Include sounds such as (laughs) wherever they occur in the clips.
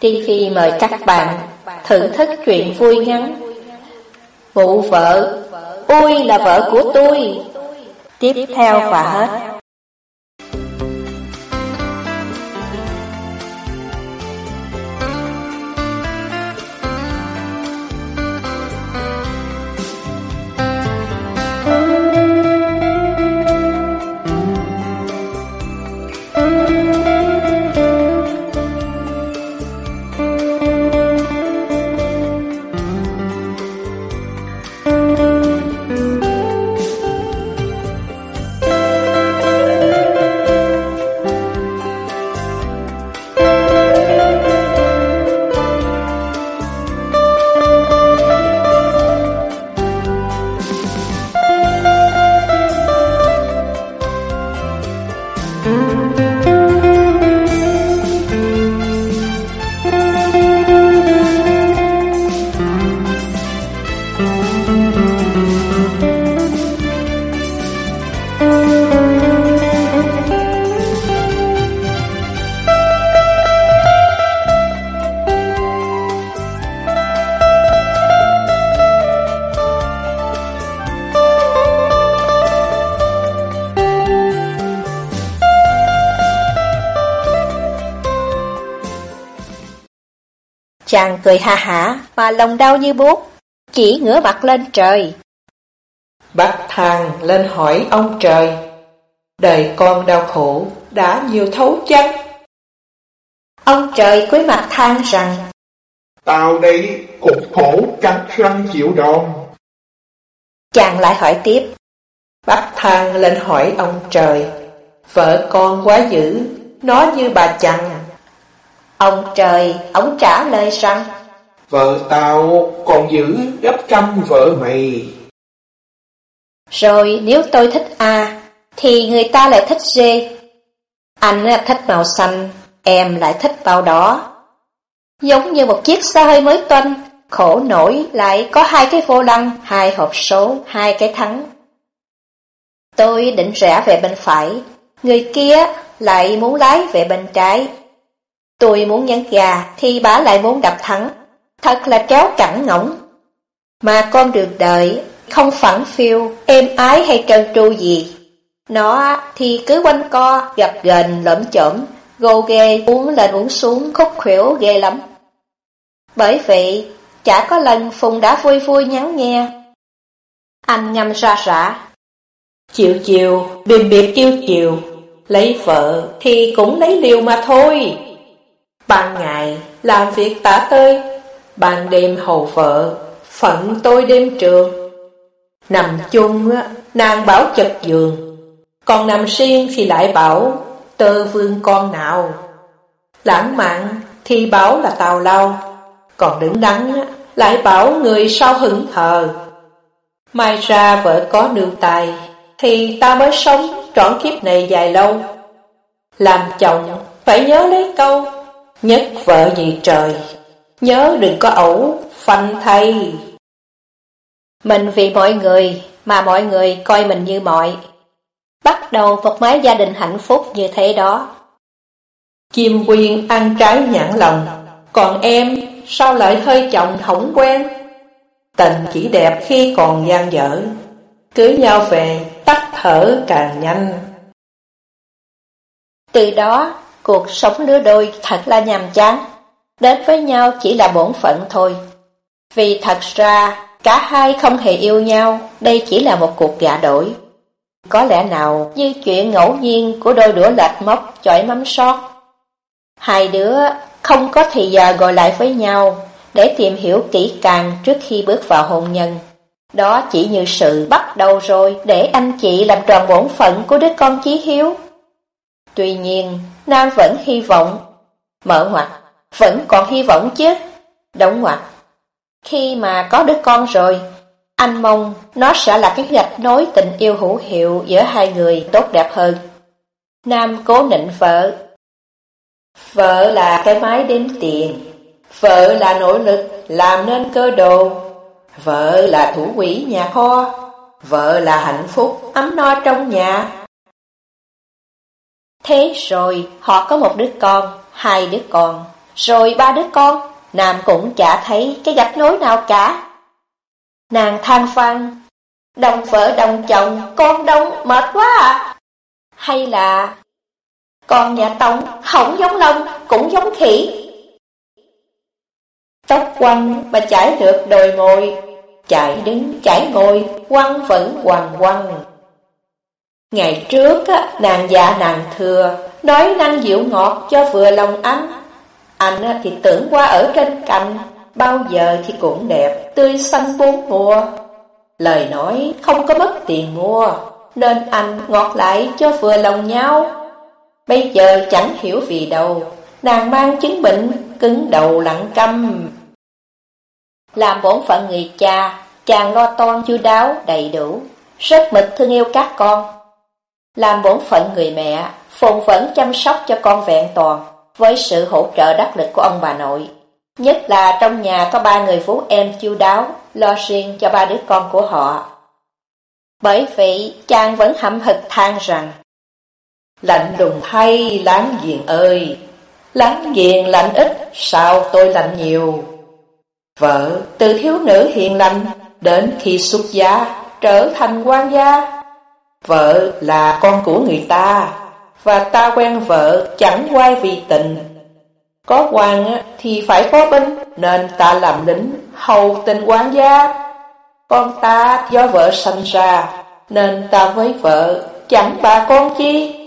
TV mời các bạn thưởng thức chuyện vui ngắn. Vụ vợ, ui là vợ của tôi. Tiếp theo và hết. Chàng cười ha hả, mà lòng đau như buốt, chỉ ngửa mặt lên trời. Bác thang lên hỏi ông trời, đời con đau khổ đã nhiều thấu chăng? Ông trời cúi mặt than rằng, Tao đây cũng khổ cắn răng chịu đòn. Chàng lại hỏi tiếp, Bác thang lên hỏi ông trời, vợ con quá dữ, nó như bà chằn Ông trời, ông trả lời rằng Vợ tao còn giữ gấp trăm vợ mày. Rồi nếu tôi thích A Thì người ta lại thích D Anh thích màu xanh Em lại thích màu đỏ. Giống như một chiếc xe hơi mới toanh Khổ nổi lại có hai cái vô lăng Hai hộp số, hai cái thắng. Tôi định rẽ về bên phải Người kia lại muốn lái về bên trái Tôi muốn nhắn gà thì bà lại muốn đập thắng. Thật là kéo cẳng ngỗng. Mà con được đợi không phẳng phiêu, êm ái hay trơn tru gì. Nó thì cứ quanh co, gặp ghềnh lỡm chởm, gồ ghê, uống lên uống xuống, khúc khuỷu ghê lắm. Bởi vậy, chả có lần Phùng đã vui vui nhắn nghe. Anh ngâm ra rã. Chiều chiều, bìm biệt chiêu chiều, lấy vợ thì cũng lấy liều mà thôi. Ban ngày làm việc tả tơi, ban đêm hầu vợ, phận tôi đêm trường. Nằm chung nàng bảo chật giường, còn nằm riêng thì lại bảo tơ vương con nào. Lãng mạn thì bảo là tào lao, còn đứng đắn lại bảo người sao hững thờ. Mai ra vợ có nương tài, thì ta mới sống trọn kiếp này dài lâu. Làm chồng phải nhớ lấy câu Nhất vợ nhị trời, nhớ đừng có ẩu, phanh thay. Mình vì mọi người, mà mọi người coi mình như mọi. Bắt đầu một mái gia đình hạnh phúc như thế đó. Chim quyên ăn trái nhãn lòng, còn em sao lại hơi chồng hỏng quen? Tình chỉ đẹp khi còn gian dở, cưới nhau về tắt thở càng nhanh. Từ đó, Cuộc sống lứa đôi thật là nhàm chán, đến với nhau chỉ là bổn phận thôi. Vì thật ra, cả hai không hề yêu nhau, đây chỉ là một cuộc gạ đổi. Có lẽ nào như chuyện ngẫu nhiên của đôi đũa lệch móc chọi mắm sót. Hai đứa không có thì giờ gọi lại với nhau để tìm hiểu kỹ càng trước khi bước vào hôn nhân. Đó chỉ như sự bắt đầu rồi để anh chị làm tròn bổn phận của đứa con chí hiếu. Tuy nhiên, Nam vẫn hy vọng. Mở ngoặt, vẫn còn hy vọng chứ. Đóng ngoặt. Khi mà có đứa con rồi, anh mong nó sẽ là cái gạch nối tình yêu hữu hiệu giữa hai người tốt đẹp hơn. Nam cố nịnh vợ. Vợ là cái máy đếm tiền. Vợ là nỗ lực làm nên cơ đồ. Vợ là thủ quỹ nhà kho. Vợ là hạnh phúc ấm no trong nhà. Thế rồi họ có một đứa con, hai đứa con, Rồi ba đứa con, Nam cũng chả thấy cái gạch nối nào cả. Nàng than phan, đồng vợ đồng chồng, con đông mệt quá à. Hay là con nhà Tông không giống lông, cũng giống khỉ. Tóc quăng mà chảy được đồi mồi, chạy đứng chảy ngồi, quăng vẫn quằn quăng. Ngày trước á, nàng già nàng thừa, nói năng dịu ngọt cho vừa lòng anh. Anh thì tưởng qua ở trên cành, bao giờ thì cũng đẹp, tươi xanh bốn mùa. Lời nói không có mất tiền mua, nên anh ngọt lại cho vừa lòng nhau. Bây giờ chẳng hiểu vì đâu, nàng mang chứng bệnh, cứng đầu lặng câm. Làm bổn phận người cha, chàng lo toan chu đáo, đầy đủ, rất mực thương yêu các con. Làm bổn phận người mẹ, phồn vẫn chăm sóc cho con vẹn toàn, với sự hỗ trợ đắc lực của ông bà nội. Nhất là trong nhà có ba người phú em chu đáo, lo riêng cho ba đứa con của họ. Bởi vậy, chàng vẫn hậm hực than rằng, Lạnh đùng thay láng giềng ơi, láng giềng lạnh ít, sao tôi lạnh nhiều. Vợ từ thiếu nữ hiền lành, đến khi xuất gia, trở thành quan gia. Vợ là con của người ta, và ta quen vợ chẳng quay vì tình. Có quan thì phải có binh, nên ta làm lính, hầu tình quán gia. Con ta do vợ sanh ra, nên ta với vợ chẳng bà con chi.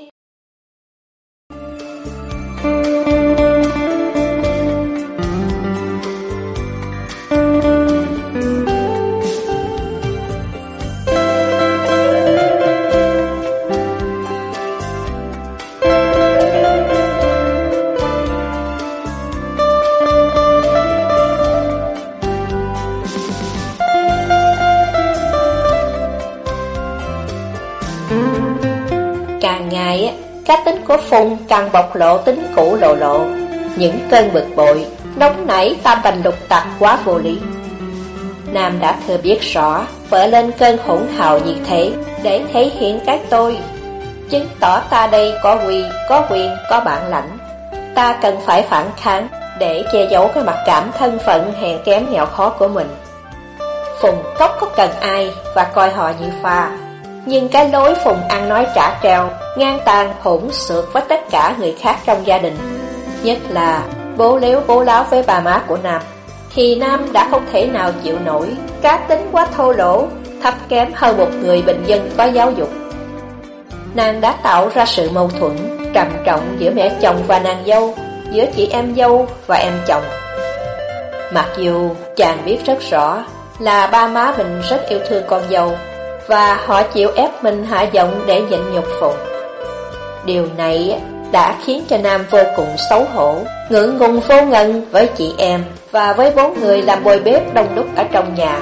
Càng ngày Cá tính của Phùng càng bộc lộ tính cũ lộ lộ. Những cơn bực bội Nóng nảy tam bành lục tặc quá vô lý. Nam đã thừa biết rõ Vợ lên cơn hỗn hào nhiệt thế Để thể hiện cái tôi. Chứng tỏ ta đây có quy, có quyền, có bản lãnh. Ta cần phải phản kháng Để che giấu cái mặt cảm thân phận hèn kém nghèo khó của mình. Phùng cốc có cần ai Và coi họ như pha? Nhưng cái lối Phùng ăn nói trả treo, ngang tàn hỗn xược với tất cả người khác trong gia đình. Nhất là bố léo bố láo với bà má của Nam. Thì Nam đã không thể nào chịu nổi, cá tính quá thô lỗ, thấp kém hơn một người bình dân có giáo dục. Nàng đã tạo ra sự mâu thuẫn, trầm trọng giữa mẹ chồng và nàng dâu, giữa chị em dâu và em chồng. Mặc dù chàng biết rất rõ là ba má mình rất yêu thương con dâu, và họ chịu ép mình hạ giọng để nhịn nhục phục. Điều này đã khiến cho Nam vô cùng xấu hổ, ngưỡng ngùng vô ngần với chị em và với bốn người làm bồi bếp đông đúc ở trong nhà.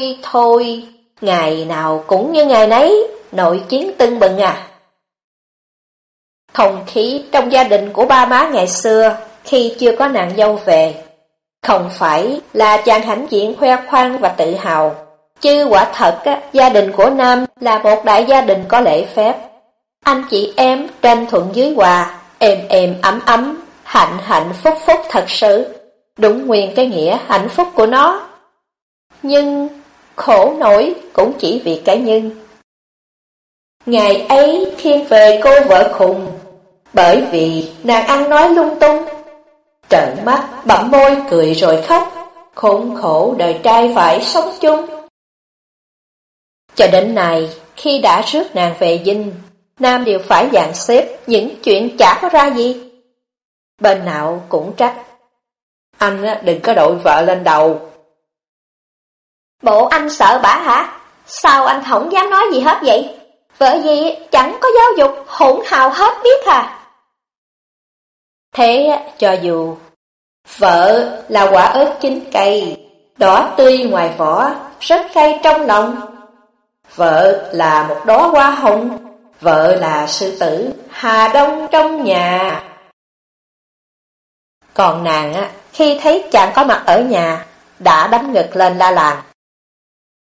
Thôi thôi, ngày nào cũng như ngày nấy, nội chiến tưng bừng à. Không khí trong gia đình của ba má ngày xưa, khi chưa có nàng dâu về, không phải là chàng hãnh diện khoe khoang và tự hào, chứ quả thật á, gia đình của Nam là một đại gia đình có lễ phép. Anh chị em trên thuận dưới hòa, êm êm ấm ấm, hạnh hạnh phúc phúc thật sự, đúng nguyên cái nghĩa hạnh phúc của nó. Nhưng khổ nổi cũng chỉ vì cái nhân. Ngày ấy thiên về cô vợ khùng, bởi vì nàng ăn nói lung tung. Trợn mắt, bậm môi, cười rồi khóc, khốn khổ đời trai phải sống chung. Cho đến này, khi đã rước nàng về dinh, Nam đều phải dàn xếp những chuyện chả có ra gì. Bên nào cũng trách. Anh đừng có đội vợ lên đầu, Bộ anh sợ bả hả? Sao anh không dám nói gì hết vậy? Vợ gì chẳng có giáo dục, hỗn hào hết biết à? Thế cho dù vợ là quả ớt chín cây, đỏ tươi ngoài vỏ, rất cay trong lòng. Vợ là một đóa hoa hồng, Vợ là sư tử, Hà Đông trong nhà. Còn nàng á, khi thấy chàng có mặt ở nhà, đã đấm ngực lên la làng.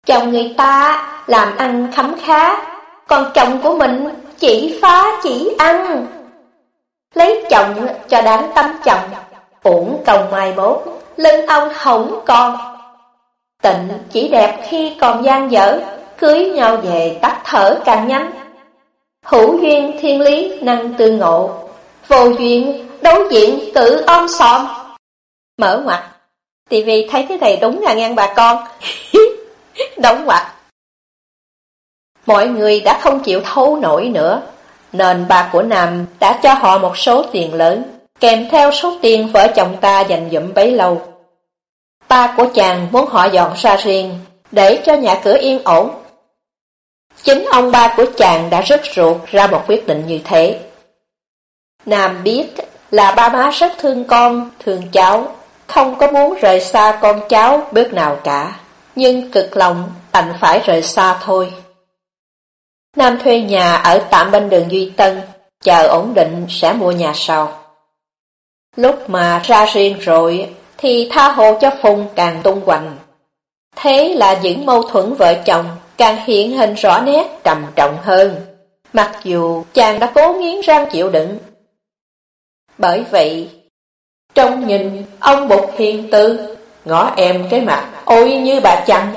Chồng người ta làm ăn khấm khá, còn chồng của mình chỉ phá chỉ ăn. Lấy chồng cho đáng tâm chồng, uổng công mai mốt, lưng ông hổng con. Tịnh chỉ đẹp khi còn gian dở, cưới nhau về tắt thở càng nhanh. Hữu duyên thiên lý năng tư ngộ, vô duyên đối diện tự ôm sòm, Mở ngoặt, tivi thấy thế này đúng là ngang bà con. (laughs) (laughs) Đóng ngoặt. Mọi người đã không chịu thấu nổi nữa, nên bà của Nam đã cho họ một số tiền lớn, kèm theo số tiền vợ chồng ta dành dụm bấy lâu. Ba của chàng muốn họ dọn ra riêng, để cho nhà cửa yên ổn. Chính ông ba của chàng đã rất ruột ra một quyết định như thế. Nam biết là ba má rất thương con, thương cháu, không có muốn rời xa con cháu bước nào cả, nhưng cực lòng đành phải rời xa thôi. Nam thuê nhà ở tạm bên đường Duy Tân, chờ ổn định sẽ mua nhà sau. Lúc mà ra riêng rồi thì tha hồ cho Phùng càng tung hoành. Thế là những mâu thuẫn vợ chồng càng hiện hình rõ nét trầm trọng hơn, mặc dù chàng đã cố nghiến răng chịu đựng. Bởi vậy, trong nhìn ông bục hiền tư, ngó em cái mặt ôi như bà chăn.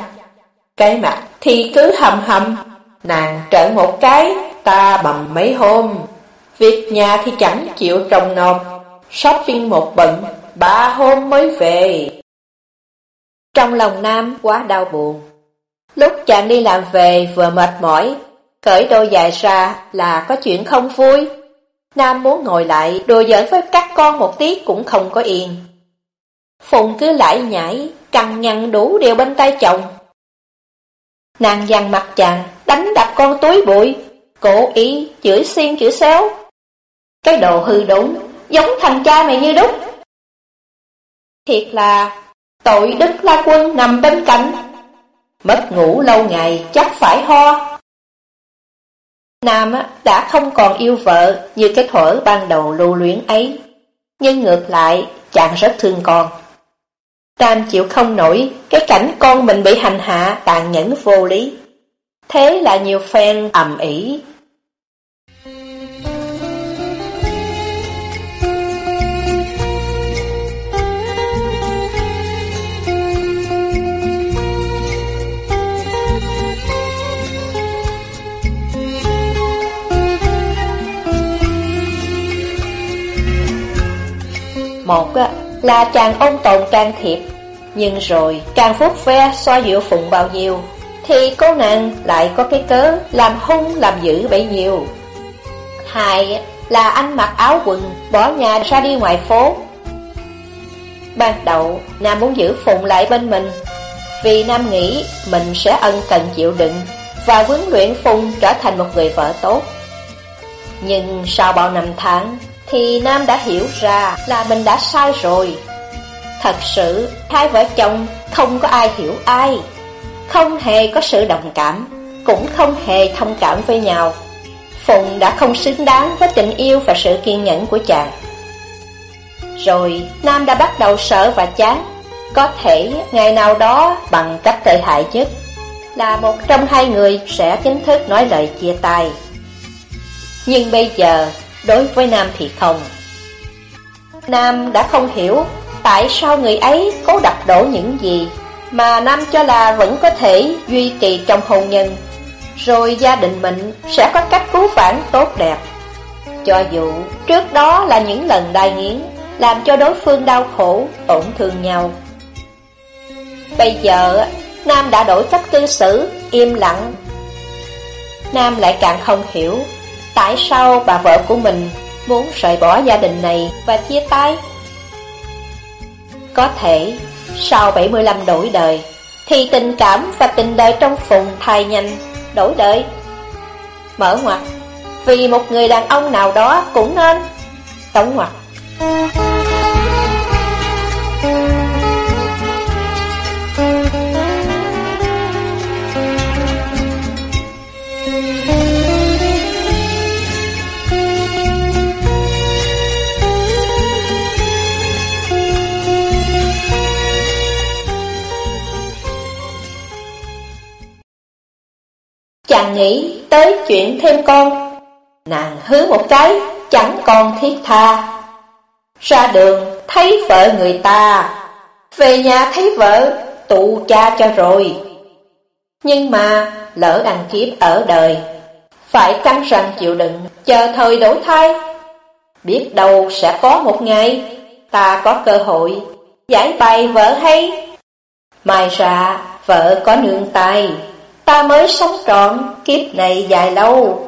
Cái mặt thì cứ hầm hầm, nàng trợn một cái, ta bầm mấy hôm. Việc nhà thì chẳng chịu trồng nộp, shopping một bận, ba hôm mới về. Trong lòng Nam quá đau buồn. Lúc chàng đi làm về vừa mệt mỏi, cởi đôi dài ra là có chuyện không vui. Nam muốn ngồi lại đùa giỡn với các con một tí cũng không có yên. Phùng cứ lại nhảy, cằn nhằn đủ điều bên tay chồng. Nàng dằn mặt chàng, đánh đập con túi bụi, cố ý chửi xiên chửi xéo. Cái đồ hư đốn, giống thằng cha mày như đúc. Thiệt là tội đức la quân nằm bên cạnh. Mất ngủ lâu ngày chắc phải ho. Nam đã không còn yêu vợ như cái thuở ban đầu lưu luyến ấy. Nhưng ngược lại, chàng rất thương con. Tam chịu không nổi cái cảnh con mình bị hành hạ tàn nhẫn vô lý. Thế là nhiều phen ầm ĩ Một là chàng ông tồn can thiệp, nhưng rồi càng phút ve xoa dịu phụng bao nhiêu, thì cô nàng lại có cái cớ làm hung làm dữ bấy nhiêu. Hai là anh mặc áo quần, bỏ nhà ra đi ngoài phố. Ban đầu, Nam muốn giữ Phụng lại bên mình, vì Nam nghĩ mình sẽ ân cần chịu đựng và huấn luyện Phụng trở thành một người vợ tốt. Nhưng sau bao năm tháng, thì Nam đã hiểu ra là mình đã sai rồi. Thật sự, hai vợ chồng không có ai hiểu ai, không hề có sự đồng cảm, cũng không hề thông cảm với nhau. Phùng đã không xứng đáng với tình yêu và sự kiên nhẫn của chàng. Rồi, Nam đã bắt đầu sợ và chán. Có thể ngày nào đó bằng cách tệ hại nhất là một trong hai người sẽ chính thức nói lời chia tay. Nhưng bây giờ, đối với Nam thì không. Nam đã không hiểu tại sao người ấy cố đập đổ những gì mà Nam cho là vẫn có thể duy trì trong hôn nhân, rồi gia đình mình sẽ có cách cứu vãn tốt đẹp. Cho dù trước đó là những lần đai nghiến, làm cho đối phương đau khổ, tổn thương nhau. Bây giờ, Nam đã đổi cách cư xử, im lặng. Nam lại càng không hiểu tại sao bà vợ của mình muốn rời bỏ gia đình này và chia tay. Có thể sau 75 đổi đời, thì tình cảm và tình đời trong phùng thai nhanh, đổi đời. Mở ngoặt, vì một người đàn ông nào đó cũng nên. Đóng ngoặt. Chàng nghĩ tới chuyện thêm con. Nàng hứa một cái, Chẳng còn thiết tha. Ra đường, thấy vợ người ta. Về nhà thấy vợ, Tụ cha cho rồi. Nhưng mà, lỡ đằng kiếp ở đời, Phải căng răng chịu đựng, Chờ thời đổi thay. Biết đâu sẽ có một ngày, Ta có cơ hội Giải bày vợ hay. Mai ra, vợ có nương tay Ta mới sống trọn, kiếp này dài lâu.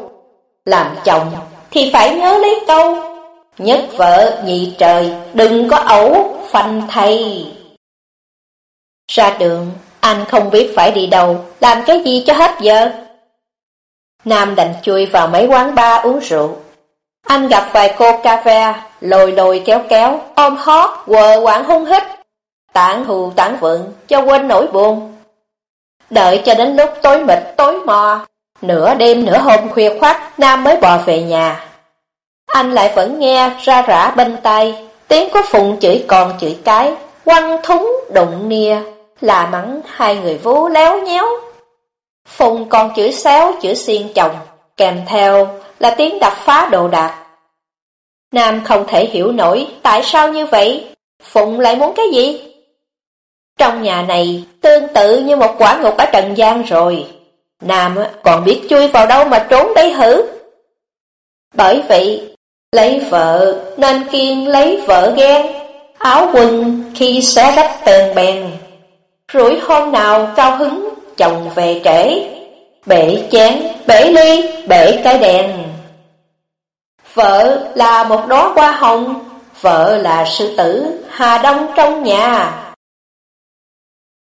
Làm chồng thì phải nhớ lấy câu, Nhất vợ, nhị trời, Đừng có ẩu phanh thay. Ra đường, Anh không biết phải đi đâu, Làm cái gì cho hết giờ. Nam đành chui vào mấy quán bar uống rượu. Anh gặp vài cô cà phê Lồi lồi kéo kéo Ôm hót, quờ quảng hung hít. Tản hù tản vượng, Cho quên nỗi buồn. Đợi cho đến lúc tối mịt tối mò, nửa đêm nửa hôm khuya khoắt, Nam mới bò về nhà. Anh lại vẫn nghe ra rã bên tay, tiếng của Phụng chửi còn chửi cái, quăng thúng đụng nia, là mắng hai người vú léo nhéo. Phụng còn chửi xéo chửi xiên chồng, kèm theo là tiếng đập phá đồ đạc. Nam không thể hiểu nổi tại sao như vậy, Phụng lại muốn cái gì? Trong nhà này tương tự như một quả ngục ở trần gian rồi. Nam còn biết chui vào đâu mà trốn đây hử? Bởi vậy, lấy vợ nên kiên lấy vợ ghen, áo quần khi xé rách bèn bèn. Rủi hôm nào cao hứng, chồng về trễ, bể chén, bể ly, bể cái đèn. Vợ là một đóa hoa hồng, vợ là sư tử, hà đông trong nhà.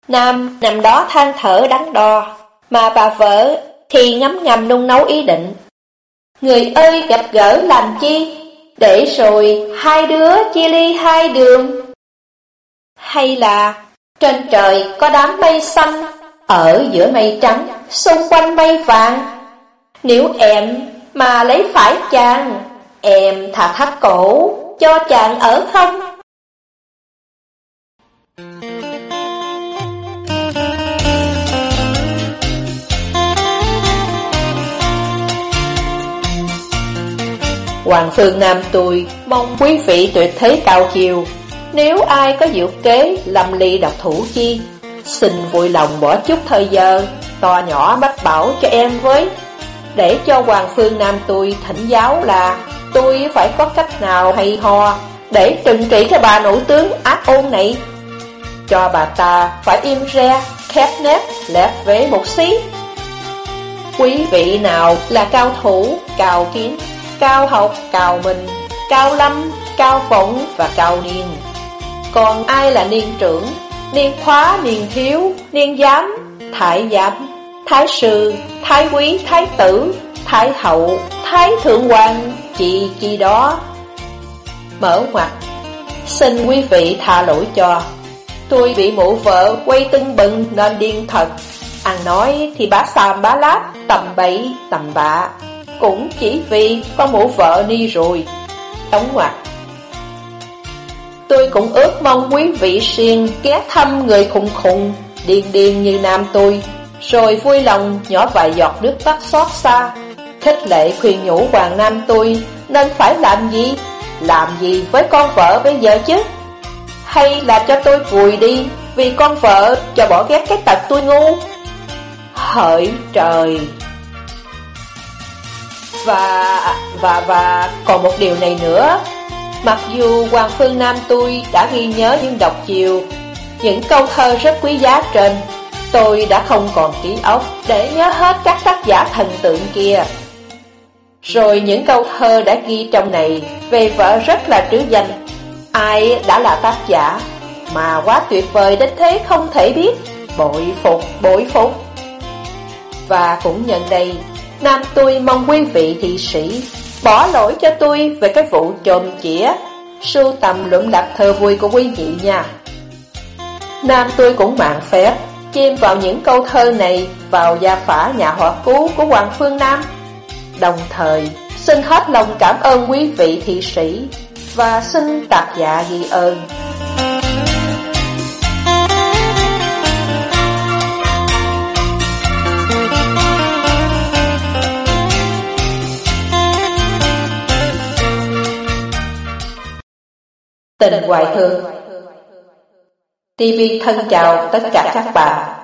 Nam nằm đó than thở đắn đo, mà bà vợ thì ngấm ngầm nung nấu ý định. Người ơi gặp gỡ làm chi, để rồi hai đứa chia ly hai đường. Hay là trên trời có đám mây xanh, ở giữa mây trắng, xung quanh mây vàng. Nếu em mà lấy phải chàng, em thà thắt cổ cho chàng ở không? Hoàng Phương Nam tôi mong quý vị tuyệt thế cao chiều. Nếu ai có diệu kế lâm ly độc thủ chi Xin vui lòng bỏ chút thời giờ To nhỏ bách bảo cho em với. Để cho Hoàng Phương Nam tôi thỉnh giáo là Tôi phải có cách nào hay ho Để trừng trị cái bà nữ tướng ác ôn này. Cho bà ta phải im re, khép nếp, lép vế một xí. Quý vị nào là cao thủ, cao kiến Cao học, cao minh, cao lâm, cao phụng và cao niên. Còn ai là niên trưởng, niên khóa, niên thiếu, niên giám, thái giám, thái sư, thái quý, thái tử, thái hậu, thái thượng hoàng, chị chi đó. Mở ngoặt, xin quý vị tha lỗi cho. Tôi bị mụ vợ quay tưng bừng nên điên thật. Ăn nói thì bá xàm bá láp, tầm bậy, tầm bạ. Cũng chỉ vì con mụ vợ đi rồi. Đóng ngoặc. Tôi cũng ước mong quý vị siêng ghé thăm người khùng khùng, Điên điên như nam tôi, Rồi vui lòng nhỏ vài giọt nước mắt xót xa. Khích lệ khuyên nhủ hoàng nam tôi, Nên phải làm gì? Làm gì với con vợ bây giờ chứ? Hay là cho tôi vùi đi, Vì con vợ cho bỏ ghét cái tật tôi ngu? Hỡi trời! Và, và, và còn một điều này nữa. Mặc dù Hoàng Phương Nam tôi đã ghi nhớ những đọc chiều Những câu thơ rất quý giá trên Tôi đã không còn ký ức để nhớ hết các tác giả thần tượng kia. Rồi những câu thơ đã ghi trong này Về vợ rất là trứ danh. Ai đã là tác giả Mà quá tuyệt vời đến thế không thể biết. Bội phục, bội phục. Và cũng nhận đây Nam tôi mong quý vị thị sĩ bỏ lỗi cho tôi về cái vụ trộm chĩa, sưu tầm luận đặt thơ vui của quý vị nha. Nam tôi cũng mạng phép, chêm vào những câu thơ này vào gia phả nhà họ Cú của Hoàng Phương Nam. Đồng thời, xin hết lòng cảm ơn quý vị thị sĩ và xin tạc dạ ghi ơn. Tình Hoài thương. TV thân chào tất cả các bạn